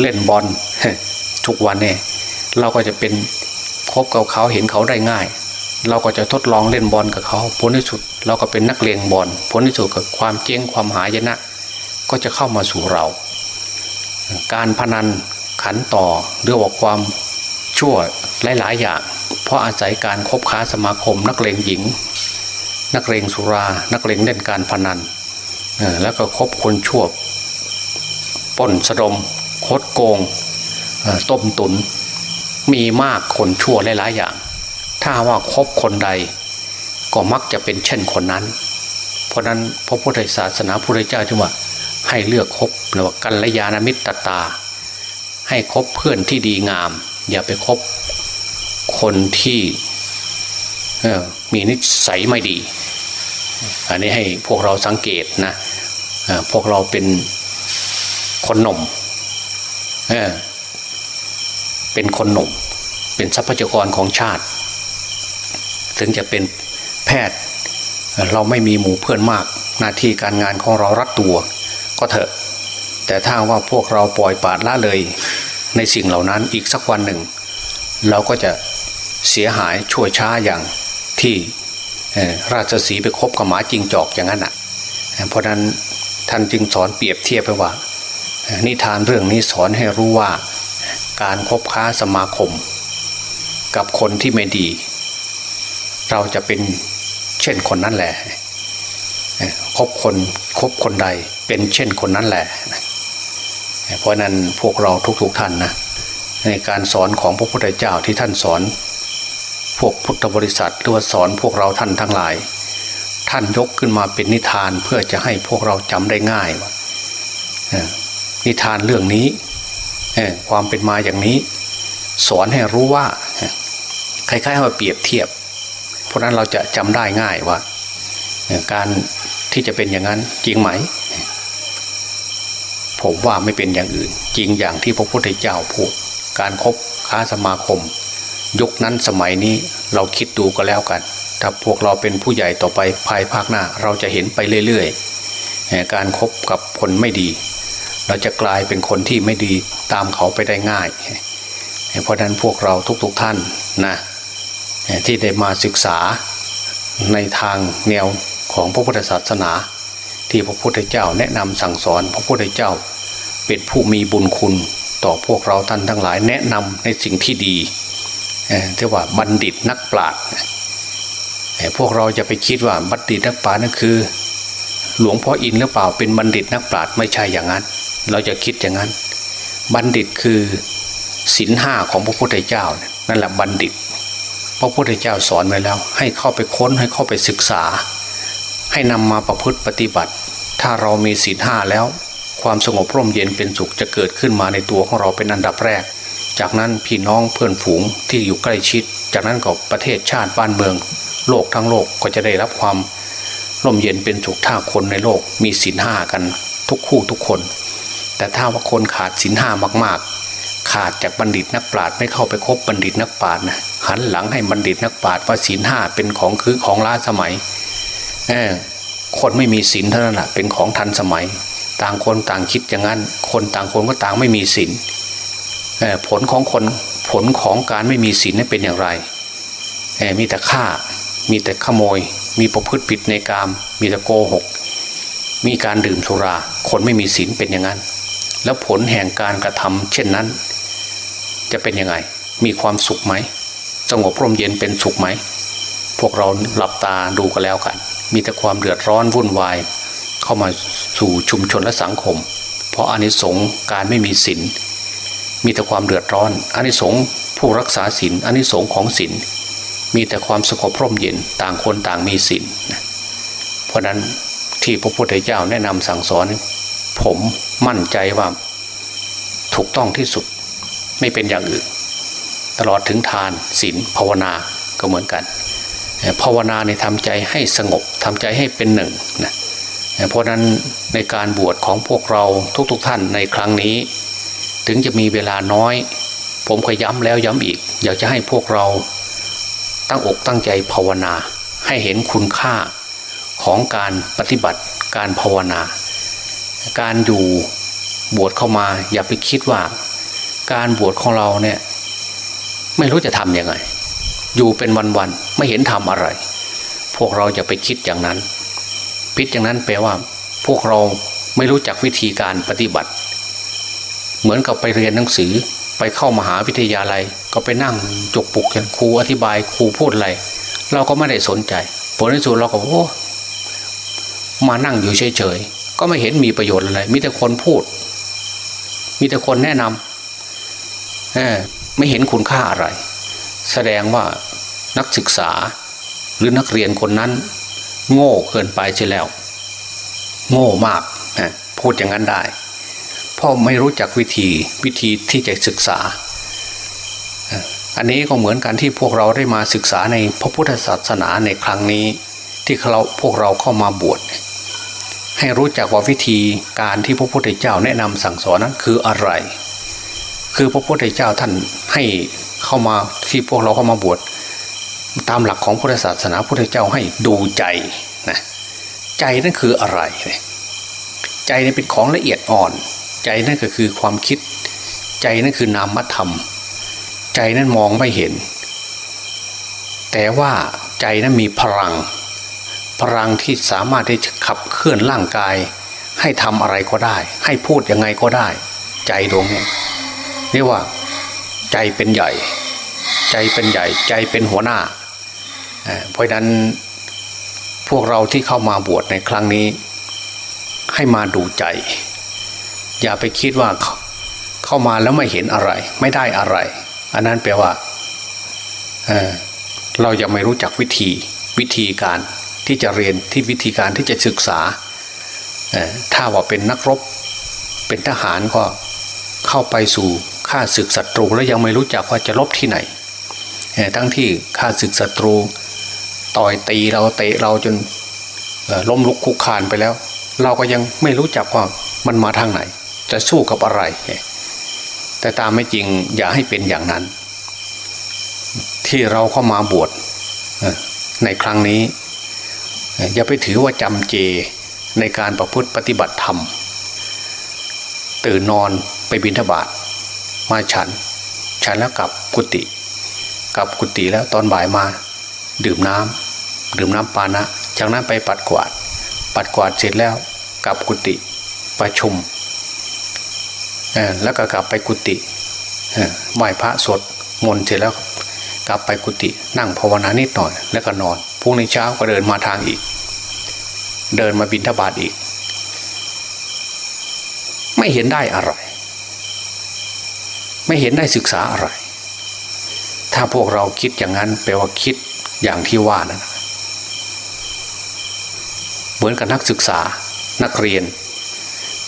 เล่นบอลทุกวันเนี่ยเราก็จะเป็น คบกับเขาเห็นเขาได้ง่าย เราก็จะทดลองเล่นบอลกับเขาผลที่สุดเราก็เป็นนักเลงบอลผลที่สุดกับความเจ๊งความหายนะ ก็จะเข้ามาสู่เรา การพนันขันต่อเรื่องว่าความชั่วหลายๆอย่าง เพราะอาศัยการคบค้าสมาคม นักเลงหญิง นักเลงสุรา นักเลงเล่นการพนันแล้วก็คบคนชั่วป้นสะดมคดโกงต้มตุน มีมากคนชั่วหลายๆอย่าง ถ้าว่าคบคนใด ก็มักจะเป็นเช่นคนนั้น เพราะนั้นพระพุทธศาสนาพระเจ้าจึงว่าให้เลือกคบหรือว่ากัลยาณมิตรตา ให้คบเพื่อนที่ดีงาม อย่าไปคบคนที่มีนิสัยไม่ดี อันนี้ให้พวกเราสังเกตนะพวกเราเป็นคนหนุ่มเป็นคนหนุ่ม เป็นทรัพยากรของชาติ ถึงจะเป็นแพทย์ เราไม่มีหมู่เพื่อนมาก หน้าที่การงานของเรารัดตัว ก็เถอะ แต่ถ้าว่าพวกเราปล่อยปาดละเลย ในสิ่งเหล่านั้นอีกสักวันหนึ่ง เราก็จะเสียหายชั่วช้าอย่างที่ราชสีไปคบกับหมาจิงจอกอย่างนั้นอะเพราะนั้นท่านจึงสอนเปรียบเทียบไปว่า นิทานเรื่องนี้สอนให้รู้ว่าการคบค้าสมาคม กับคนที่ไม่ดี เราจะเป็นเช่นคนนั้นแหละคบคนคบคนใดเป็นเช่นคนนั้นแหละเพราะนั้นพวกเราทุกๆทท่านนะในการสอนของพระพุทธเจ้าที่ท่านสอน พวกพุทธบริษัทหรือว่าสอนพวกเราท่านทั้งหลาย ท่านยกขึ้นมาเป็นนิทานเพื่อจะให้พวกเราจำได้ง่ายว่านิทานเรื่องนี้ความเป็นมาอย่างนี้ สอนให้รู้ว่า คล้ายๆว่าเปรียบเทียบ เพราะนั้นเราจะจำได้ง่ายว่า การที่จะเป็นอย่างนั้นจริงไหม ผมว่าไม่เป็นอย่างอื่น จริงอย่างที่พระพุทธเจ้าพูด การครบค้าสมาคม ยุคนั้นสมัยนี้เราคิดดูก็แล้วกัน ถ้าพวกเราเป็นผู้ใหญ่ต่อไปภายภาคหน้า เราจะเห็นไปเรื่อยๆ การครบกับคนไม่ดี เราจะกลายเป็นคนที่ไม่ดีตามเขาไปได้ง่าย เพราะนั้นพวกเราทุกๆทท่านนะ ที่ได้มาศึกษาในทางแนวของพระพุทธศาสนา ที่พระพุทธเจ้าแนะนำสั่งสอน พระพุทธเจ้าเป็นผู้มีบุญคุณต่อพวกเราท่านทั้งหลายแนะนำในสิ่งที่ดีที่ว่าบัณฑิตนักปราชญ์พวกเราจะไปคิดว่าบัณฑิตนักปราชญ์นั่นคือ หลวงพ่ออินหรือเปล่าเป็นบัณฑิตนักปราชญ์ไม่ใช่อย่างนั้น เราจะคิดอย่างนั้น บัณฑิตคือศีลห้าของพระพุทธเจ้านั่นแหละบัณฑิต พระพุทธเจ้าสอนไว้แล้ว ให้เข้าไปค้นให้เข้าไปศึกษา ให้นำมาประพฤติปฏิบัติ ถ้าเรามีศีลห้าแล้ว ความสงบร่มเย็นเป็นสุขจะเกิดขึ้นมาในตัวของเราเป็นอันดับแรก จากนั้นพี่น้องเพื่อนฝูงที่อยู่ใกล้ชิด จากนั้นก็ประเทศชาติบ้านเมือง โลกทั้งโลกก็จะได้รับความร่มเย็นเป็นสุขถ้าคนในโลกมีศีลห้ากันทุกคู่ทุกคน แต่ถ้าว่าคนขาดศีลห้ามากๆ ขาดจากบัณฑิตนักปราชญ์ไม่เข้าไปคบบัณฑิตนักปราชญ์นะหันหลังให้บัณฑิตนักปราชญ์ว่าศีลห้าเป็นของคือของล้าสมัยเออคนไม่มีศีลเท่านั้นแหะเป็นของทันสมัย ต่างคนต่างคิดอย่างนั้น คนต่างคนก็ต่างไม่มีศีลผลของคนผลของการไม่มีศีลนี่เป็นอย่างไร มีแต่ฆ่า มีแต่ขโมย มีประพฤติผิดในกาม มีแต่โกหก มีการดื่มสุรา คนไม่มีศีลเป็นอย่างนั้น แล้วผลแห่งการกระทำเช่นนั้น จะเป็นยังไง มีความสุขไหม สงบร่มเย็นเป็นสุขไหม พวกเราหลับตาดูกันแล้วกัน มีแต่ความเดือดร้อนวุ่นวาย เข้ามาสู่ชุมชนและสังคม เพราะอานิสงส์การไม่มีศีลมีแต่ความเดือดร้อนอานิสงส์ผู้รักษาศีลอานิสงส์ของศีลมีแต่ความสงบร่มเย็นต่างคนต่างมีศีลเพราะนั้นที่พระพุทธเจ้าแนะนำสั่งสอน ผมมั่นใจว่า ถูกต้องที่สุด ไม่เป็นอย่างอื่น ตลอดถึงทานศีลภาวนาก็เหมือนกันภาวนาในทำใจให้สงบทำใจให้เป็นหนึ่งนะเพราะนั้นในการบวชของพวกเราทุกๆทท่านในครั้งนี้ ถึงจะมีเวลาน้อย ผมก็ย้ำแล้วย้ำอีก อยากจะให้พวกเราตั้งอกตั้งใจภาวนา ให้เห็นคุณค่าของการปฏิบัติการภาวนา การอยู่บวชเข้ามาอย่าไปคิดว่า การบวชของเราเนี่ย ไม่รู้จะทำยังไง อยู่เป็นวันๆไม่เห็นทำอะไร พวกเราอย่าไปคิดอย่างนั้นพิดอย่างนั้นแปลว่า พวกเราไม่รู้จักวิธีการปฏิบัติ เหมือนกับไปเรียนหนังสือไปเข้ามหาวิทยาลัย ก็ไปนั่งจกปุกกันครูอธิบายครูพูดอะไรเราก็ไม่ได้สนใจผลในสุดเราก็โอ้มานั่งอยู่เฉยๆก็ไม่เห็นมีประโยชน์อะไร มีแต่คนพูด มีแต่คนแนะนำเออ ไม่เห็นคุณค่าอะไร แสดงว่านักศึกษาหรือนักเรียนคนนั้น โง่เกินไปใช่แล้ว โง่มากพูดอย่างนั้นได้พ่อไม่รู้จักวิธีวิธีที่จะศึกษา อันนี้ก็เหมือนกันที่พวกเราได้มาศึกษาในพระพุทธศาสนาในครั้งนี้ ที่เราพวกเราเข้ามาบวชให้รู้จักว่าวิธีการที่พระพุทธเจ้าแนะนำสั่งสอนนั้นคืออะไร คือพระพุทธเจ้าท่านให้เข้ามาที่พวกเราเข้ามาบวชตามหลักของพุทธศาสนาพุทธเจ้าให้ดูใจนะใจนั่นคืออะไร ใจนี่เป็นของละเอียดอ่อน ใจนั่นก็คือความคิด ใจนั่นคือนามธรรม ใจนั้นมองไม่เห็น แต่ว่าใจนั้นมีพลัง พลังที่สามารถที่จะขับเคลื่อนร่างกาย ให้ทำอะไรก็ได้ ให้พูดยังไงก็ได้ ใจดวงนี้ เรียกว่าใจเป็นใหญ่ ใจเป็นใหญ่ ใจเป็นหัวหน้า เพราะนั้นพวกเราที่เข้ามาบวชในครั้งนี้ ให้มาดูใจ อย่าไปคิดว่าเข้ามาแล้วไม่เห็นอะไร ไม่ได้อะไร อันนั้นแปลว่าเเรายังไม่รู้จักวิธีวิธีการที่จะเรียนที่วิธีการที่จะศึกษา ถ้าว่าเป็นนักรบเป็นทหารก็เข้าไปสู่ ข้าศึกศัตรูแล้วยังไม่รู้จักว่าจะรบที่ไหน ทั้งที่ข้าศึกศัตรู ต่อยตีเราเตะเราจนล้มลุกคุกคานไปแล้ว เราก็ยังไม่รู้จักว่ามันมาทางไหน จะสู้กับอะไร แต่ตามไม่จริงอย่าให้เป็นอย่างนั้น ที่เราเข้ามาบวชในครั้งนี้ อย่าไปถือว่าจำเจในการประพฤติปฏิบัติธรรม ตื่นนอนไปบิณฑบาต มาฉัน ฉันแล้วกลับกุฏิกลับกุฏิแล้วตอนบ่ายมา ดื่มน้ำดื่มน้ำปานะ จากนั้นไปปัดกวาด ปัดกวาดเสร็จแล้วกลับกุฏิประชุมแล้วก็กลับไปกุฏิไหว้พระสวดมนต์เสร็จแล้วกลับไปกุฏินั่งภาวนานิดหน่อยแล้วก็นอนพรุ่งนี้เช้าก็เดินมาทางอีก เดินมาบินทบาทอีก ไม่เห็นได้อะไร ไม่เห็นได้ศึกษาอะไร ถ้าพวกเราคิดอย่างนั้นแปลว่าคิดอย่างที่ว่านะเหมือนกับนักศึกษานักเรียน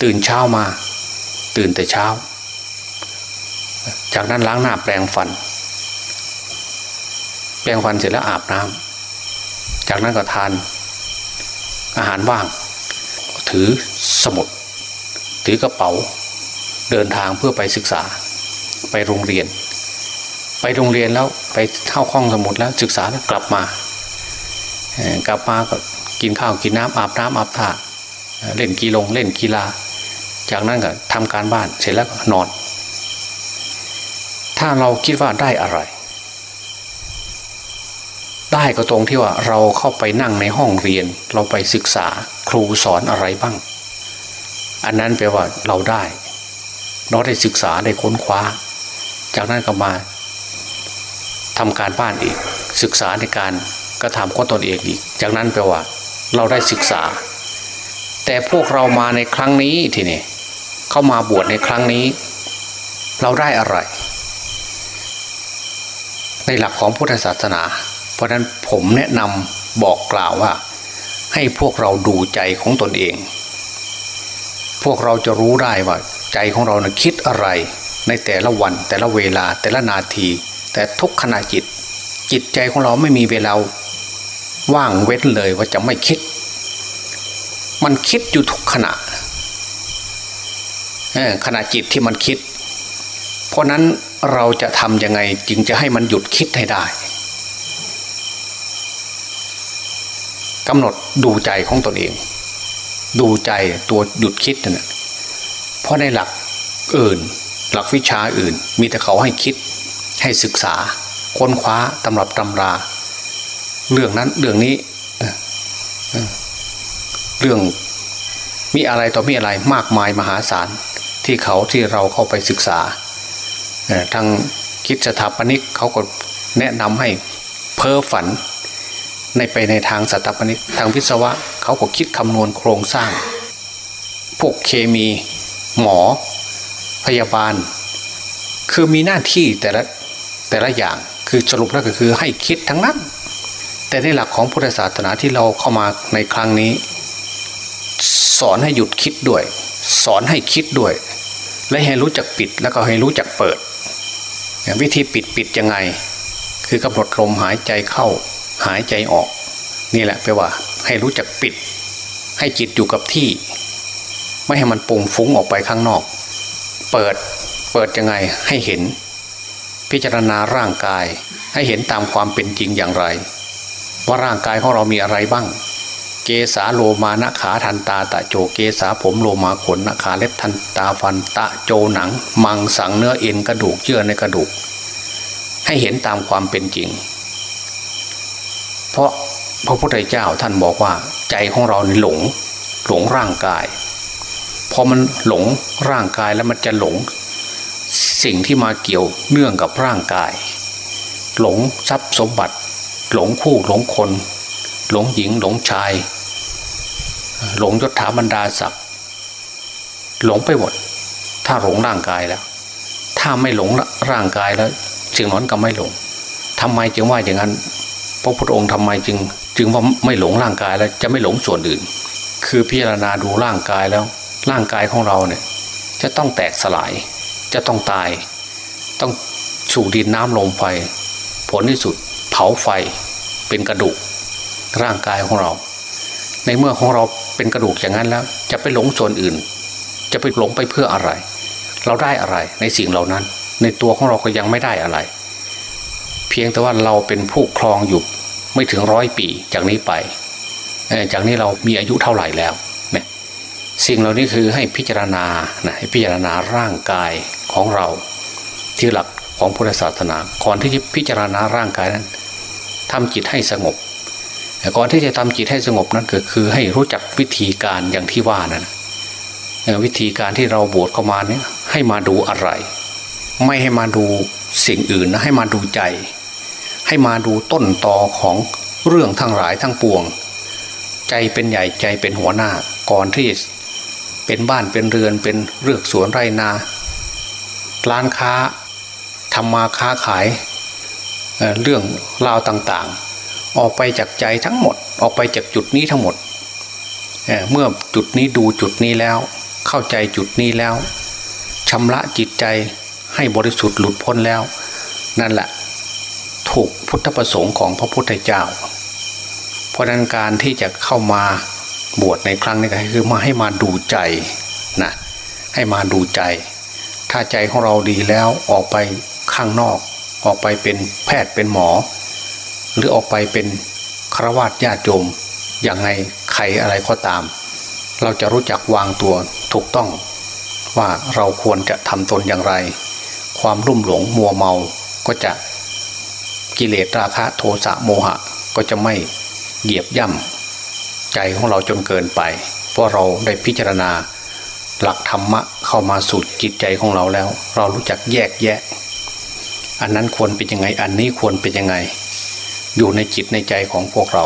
ตื่นเช้ามา ตื่นแต่เช้า จากนั้นล้างหน้าแปรงฟัน แปรงฟันเสร็จแล้วอาบน้ำจากนั้นก็ทาน อาหารว่าง ถือสมุด ถือกระเป๋า เดินทางเพื่อไปศึกษา ไปโรงเรียน ไปโรงเรียนแล้วไปเข้าห้องสมุดแล้วศึกษาแล้วกลับมา กลับมาก็กินข้าวกินน้ำอาบน้ำอาบท่าเล่นกีฬงเล่นกีฬา จากนั้นก็ทำการบ้านเสร็จแล้วก็นอน ถ้าเราคิดว่าได้อะไร ได้ก็ตรงที่ว่าเราเข้าไปนั่งในห้องเรียน เราไปศึกษาครูสอนอะไรบ้าง อันนั้นแปลว่าเราได้ เราได้ศึกษาได้ค้นคว้า จากนั้นก็มาทำการบ้านอีก ศึกษาในการกระทำข้อตนเองอีก จากนั้นแปลว่า เราได้ศึกษา แต่พวกเรามาในครั้งนี้ทีนี้เข้ามาบวชในครั้งนี้ เราได้อะไร ในหลักของพุทธศาสนา เพราะนั้นผมแนะนำบอกกล่าวว่า ให้พวกเราดูใจของตนเอง พวกเราจะรู้ได้ว่า ใจของเรานะคิดอะไร ในแต่ละวันแต่ละเวลาแต่ละนาที แต่ทุกขณะจิต จิตใจของเราไม่มีเวลาว่างเว้นเลยว่าจะไม่คิด มันคิดอยู่ทุกขณะขณะจิตที่มันคิด เพราะนั้นเราจะทำยังไงจึงจะให้มันหยุดคิดให้ได้กำหนดดูใจของตนเอง ดูใจตัวหยุดคิดนั่นเพราะในหลักอื่น หลักวิชาอื่น มีแต่เขาให้คิดให้ศึกษา ค้นคว้าตำรับตำรา เรื่องนั้นเรื่องนี้เรื่องมีอะไรต่อมีอะไรมากมายมหาศาลที่เขาที่เราเข้าไปศึกษาทางคิดสถาปนิกเขาก็แนะนำให้เพ้อฝันในไปในทางสถาปนิกทางวิศวะเขาก็คิดคำนวณโครงสร้าง พวกเคมีหมอ พยาบาล คือมีหน้าที่แต่ละแต่ละอย่างคือสรุปแล้วก็คือให้คิดทั้งนั้น แต่ในหลักของพุทธศาสนาที่เราเข้ามาในครั้งนี้ สอนให้หยุดคิดด้วย สอนให้คิดด้วย และให้รู้จักปิดแล้วก็ให้รู้จักเปิดอย่างวิธีปิดปิดยังไง คือกำหนดลมหายใจเข้าหายใจออก นี่แหละแปลว่า ให้รู้จักปิด ให้จิตอยู่กับที่ ไม่ให้มันปุ่งฟุ้งออกไปข้างนอก เปิดเปิดยังไงให้เห็น พิจารณาร่างกายให้เห็นตามความเป็นจริงอย่างไร ว่าร่างกายของเรามีอะไรบ้าง เกสาโลมานะขาทันตาตะโจเกสาผมโลมาขนนะขาเล็บทันตาฟันตะโจหนัง มังสังเนื้อเอ็นกระดูกเยื่อในกระดูก ให้เห็นตามความเป็นจริง เพราะพระพุทธเจ้าท่านบอกว่า ใจของเราหลงหลงร่างกาย พอมันหลงร่างกายแล้วมันจะหลง สิ่งที่มาเกี่ยวเนื่องกับร่างกาย หลงทรัพย์สมบัติ หลงคู่หลงคน หลงหญิงหลงชาย หลงยศถาบรรดาศักดิ์หลงไปหมด ถ้าหลงร่างกายแล้ว ถ้าไม่หลงร่างกายแล้วสิ่งนั้นก็ไม่หลงทำไมจึงว่าอย่างนั้นพระพุทธองค์ทำไมจึง จึงว่าไม่หลงร่างกายแล้วจะไม่หลงส่วนอื่น คือพิจารณาดูร่างกายแล้ว ร่างกายของเราเนี่ยจะต้องแตกสลาย จะต้องตาย ต้องสู่ดินน้ำลมไฟ ผลที่สุดเผาไฟเป็นกระดูก ร่างกายของเรา ในเมื่อของเราเป็นกระดูกอย่างนั้นแล้ว จะไปหลงส่วนอื่น จะไปหลงไปเพื่ออะไร เราได้อะไรในสิ่งเหล่านั้น ในตัวของเราก็ยังไม่ได้อะไร เพียงแต่ว่าเราเป็นผู้ครองอยู่ไม่ถึงร้อยปีจากนี้ไปจากนี้เรามีอายุเท่าไหร่แล้ว สิ่งเหล่านี้คือให้พิจารณานะให้พิจารณาร่างกายของเรา ที่หลักของพุทธศาสนา ก่อนที่จะพิจารณาร่างกายนั้นทำจิตให้สงบก่อนที่จะทำจิตให้สงบนั้นก็คือให้รู้จักวิธีการอย่างที่ว่านั้นวิธีการที่เราบวชเข้ามาเนี่ยให้มาดูอะไร ไม่ให้มาดูสิ่งอื่นนะให้มาดูใจ ให้มาดูต้นตอของเรื่องทั้งหลายทั้งปวง ใจเป็นใหญ่ใจเป็นหัวหน้าก่อนที่ เป็นบ้านเป็นเรือนเป็นเรือกสวนไรนา ร้านค้าทำมาค้าขายเเรื่องราวต่างๆ ออกไปจากใจทั้งหมด ออกไปจากจุดนี้ทั้งหมดเเมื่อจุดนี้ดูจุดนี้แล้ว เข้าใจจุดนี้แล้วชำระจิตใจให้บริสุทธิ์หลุดพ้นแล้ว นั่นแหละถูกพุทธประสงค์ของพระพุทธเจ้า เพราะนั้นการที่จะเข้ามา บวชในครั้งนี้ก็คือมาให้มาดูใจนะให้มาดูใจ ถ้าใจของเราดีแล้วออกไปข้างนอก ออกไปเป็นแพทย์เป็นหมอ หรือออกไปเป็นครวญญาติโยมอย่างไงใครอะไรก็ตาม เราจะรู้จักวางตัวถูกต้อง ว่าเราควรจะทำตนอย่างไร ความรุ่มหลงมัวเมาก็จะกิเลสราคะโทสะโมหะก็จะไม่เหยียบย่ำ ใจของเราจนเกินไป เพราะเราได้พิจารณา หลักธรรมะเข้ามาสู่จิตใจของเราแล้ว เรารู้จักแยกแยะ อันนั้นควรเป็นยังไงอันนี้ควรเป็นยังไง อยู่ในจิตในใจของพวกเรา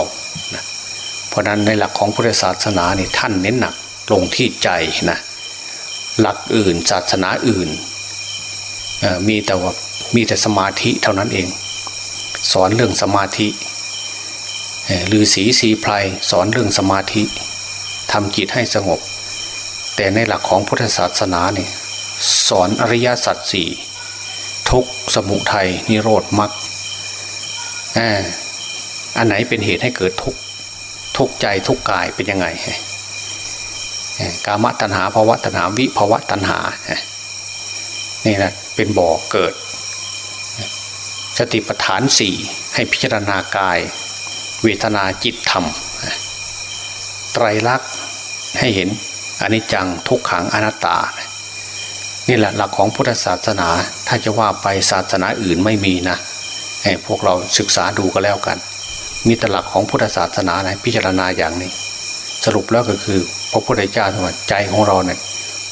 เพราะนั้นในหลักของพุทธศาสนาเนี่ท่านเน้นหนักลงที่ใจนะหลักอื่นศาสนาอื่นมีแต่ว่ามีแต่สมาธิเท่านั้นเอง สอนเรื่องสมาธิ หรือสีสีไพรสอนเรื่องสมาธิทำจิตให้สงบ แต่ในหลักของพุทธศาสนาเนี่ยสอนอริยสัจสี่ทุกสมุทัยนิโรธมรรคอันไหนเป็นเหตุให้เกิดทุกทุกใจทุกกายเป็นยังไงกามตัณหาภาวะตัณหาวิภาวะตัณหานี่นะเป็นบ่อเกิดสติปัฏฐานสี่ให้พิจารณากาย เวทนาจิตธรรม ไตรลักษณ์ให้เห็นอนิจจังทุกขังอนัตตา นี่แหละหลักของพุทธศาสนา ถ้าจะว่าไปศาสนาอื่นไม่มีนะให้พวกเราศึกษาดูก็แล้วกัน มีแต่หลักของพุทธศาสนาในพิจารณาอย่างนี้ สรุปแล้วก็คือพระพุทธเจ้าว่าใจของเราเนี่ย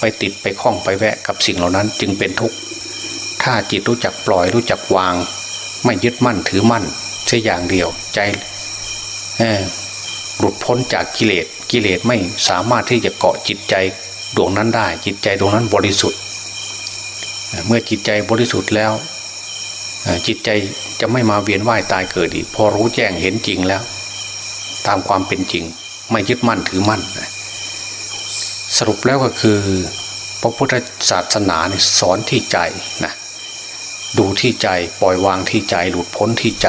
ไปติดไปคล้องไปแวะกับสิ่งเหล่านั้นจึงเป็นทุกข์ ถ้าจิตรู้จักปล่อยรู้จักวาง ไม่ยึดมั่นถือมั่นใช่อย่างเดียว ใจ หลุดพ้นจากกิเลสกิเลสไม่สามารถที่จะเกาะจิตใจดวงนั้นได้ จิตใจดวงนั้นบริสุทธิ์ เมื่อจิตใจบริสุทธิ์แล้ว จิตใจจะไม่มาเวียนว่ายตายเกิดอีกพอรู้แจ้งเห็นจริงแล้ว ตามความเป็นจริง ไม่ยึดมั่นถือมั่น สรุปแล้วก็คือ พระพุทธศาสนาสอนที่ใจนะดูที่ใจปล่อยวางที่ใจหลุดพ้นที่ใจ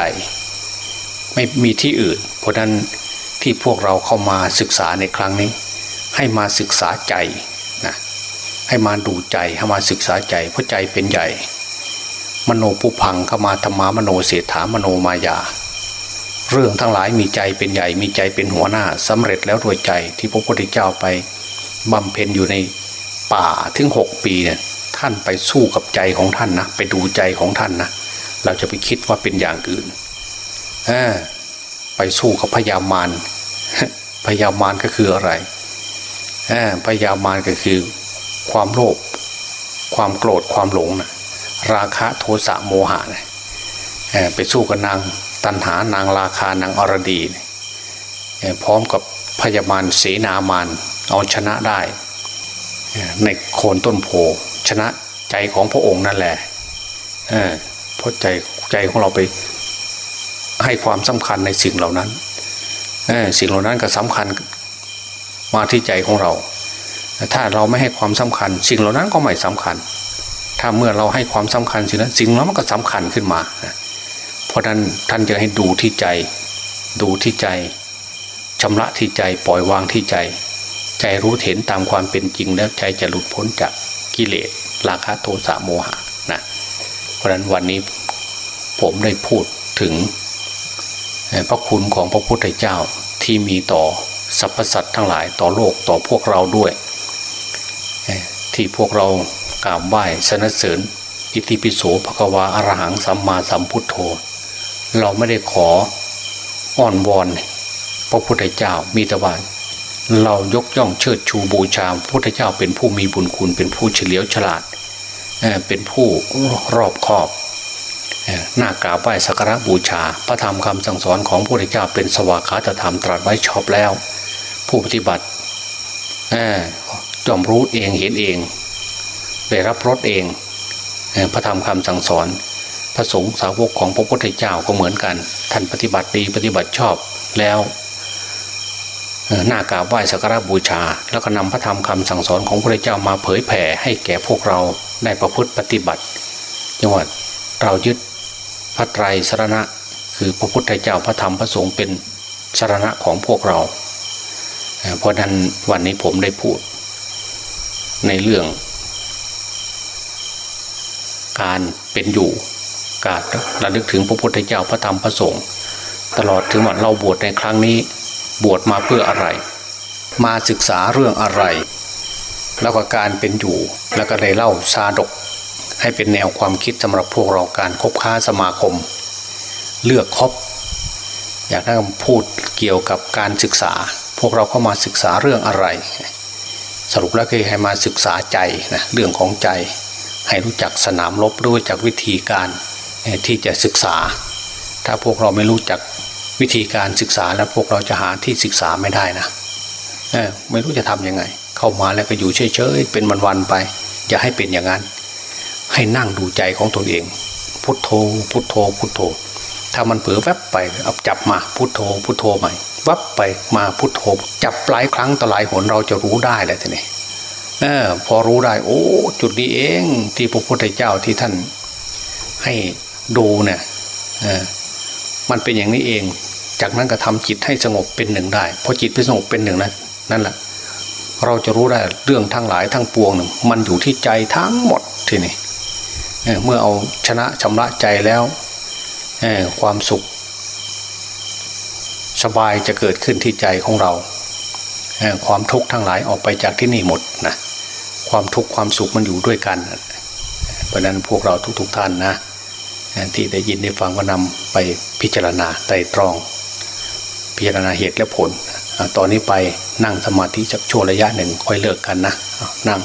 ไม่มีที่อื่น เพราะนั้นที่พวกเราเข้ามาศึกษาในครั้งนี้ ให้มาศึกษาใจนะให้มาดูใจให้มาศึกษาใจเพราะใจเป็นใหญ่ มโนปุพังเข้ามาธรรมามโนเศรษฐามโนมายา เรื่องทั้งหลายมีใจเป็นใหญ่มีใจเป็นหัวหน้าสำเร็จแล้วด้วยใจที่พระพุทธเจ้าไปบำเพ็ญอยู่ในป่าถึงหกปีเนี่ยท่านไปสู้กับใจของท่านนะไปดูใจของท่านนะเราจะไปคิดว่าเป็นอย่างอื่น ไปสู้กับพยามารพยามารก็คืออะไรพยามารก็คือความโลภความโกรธความหลงนะราคะโทสะโมหะนะไปสู้กับนางตันหานางราคานางอรดีพร้อมกับพยามารเสนามารเอาชนะได้ ในโคนต้นโพชนะใจของพระองค์นั่นแหละเพราะใจใจของเราไป ให้ความสำคัญในสิ่งเหล่านั้นสิ่งเหล่านั้นก็สำคัญมาที่ใจของเรา ถ้าเราไม่ให้ความสำคัญ สิ่งเหล่านั้นก็ไม่สำคัญ ถ้าเมื่อเราให้ความสำคัญสิ่งนั้นสิ่งนั้นมันก็สำคัญขึ้นมา เพราะนั้นท่านจะให้ดูที่ใจ ดูที่ใจชำระที่ใจปล่อยวางที่ใจ ใจรู้เห็นตามความเป็นจริงแล้วใจจะหลุดพ้นจากกิเลสราคะโทสะโมหะนะเพราะฉะนั้นวันนี้ผมได้พูดถึง พระคุณของพระพุทธเจ้าที่มีต่อสรรพสัตว์ทั้งหลายต่อโลกต่อพวกเราด้วย ที่พวกเรากราบไหว้สนเสริญอิติปิโสภควาอรหังสัมมาสัมพุทโธ เราไม่ได้ขออ้อนวอนพระพุทธเจ้ามีแต่ว่าเรายกย่องเชิดชูบูชาพระพุทธเจ้าเป็นผู้มีบุญคุณเป็นผู้เฉลียวฉลาดเป็นผู้รอบคอบ น้ากราบไหว้สักการะบูชา พระธรรมคำสั่งสอนของพระพุทธเจ้าเป็นสวากขาตธรรมตรัสไว้ชอบแล้ว ผู้ปฏิบัติจอมรู้เองเห็นเอง ได้รับรสเองพระธรรมคำสั่งสอน พระสงฆ์สาวกของพระพุทธเจ้าก็เหมือนกัน ท่านปฏิบัติดีปฏิบัติชอบแล้วหน้ากราบไหว้สักการะบูชา แล้วก็นำพระธรรมคำสั่งสอนของพระเจ้ามาเผยแผ่ให้แก่พวกเราได้ประพฤติปฏิบัติจังหวัดเรายึด พระไตรสรณะ คือพระพุทธเจ้าพระธรรมพระสงฆ์เป็นสรณะของพวกเรา เพราะนั้นวันนี้ผมได้พูด ในเรื่อง การเป็นอยู่ การระลึกถึงพระพุทธเจ้าพระธรรมพระสงฆ์ตลอดถึงวันเราบวชในครั้งนี้ บวชมาเพื่ออะไร มาศึกษาเรื่องอะไร แล้วก็การเป็นอยู่แล้วก็ได้เล่าชาดก ให้เป็นแนวความคิดสำหรับพวกเราการคบค้าสมาคม เลือกคบอยากให้พูดเกี่ยวกับการศึกษา พวกเราเข้ามาศึกษาเรื่องอะไร สรุปแล้วคือให้มาศึกษาใจนะเรื่องของใจ ให้รู้จักสนามรบรู้จักวิธีการที่จะศึกษา ถ้าพวกเราไม่รู้จักวิธีการศึกษาแล้วพวกเราจะหาที่ศึกษาไม่ได้นะไม่รู้จะทํำยังไง เข้ามาแล้วก็อยู่เฉยๆเป็นวันๆไปอย่าให้เป็นอย่างนั้น ให้นั่งดูใจของตนเอง พุทโธ พุทโธ พุทโธ ถ้ามันเผลอแวบไปเอาจับมาพุทโธ พุทโธใหม่วับไปมาพุทโธ จับหลายครั้งต่อหลายหนเราจะรู้ได้เลยทีนี้อพอรู้ได้ โอ้ จุดนี้เอง ที่พระพุทธเจ้าที่ท่าน ให้ดูเนี่ยมันเป็นอย่างนี้เอง จากนั้นก็ทำจิตให้สงบเป็นหนึ่งได้พอจิตเป็นสงบเป็นหนึ่งนั้นนั่นแหละ เราจะรู้ได้เรื่องทั้งหลายทั้งปวงหนึ่งมันอยู่ที่ใจทั้งหมดทีนี้ เมื่อเอาชนะชำระใจแล้วความสุข สบายจะเกิดขึ้นที่ใจของเรา ความทุกข์ทั้งหลายออกไปจากที่นี่หมดนะความทุกข์ความสุขมันอยู่ด้วยกัน เพราะนั้นพวกเราทุกๆทท่านนะที่ได้ยินได้ฟังก็นำไปพิจารณาไตรตรอง พิจารณาเหตุและผล ตอนนี้ไปนั่งสมาธิจักชั่วระยะหนึ่งค่อยเลิกกันนะนั่ง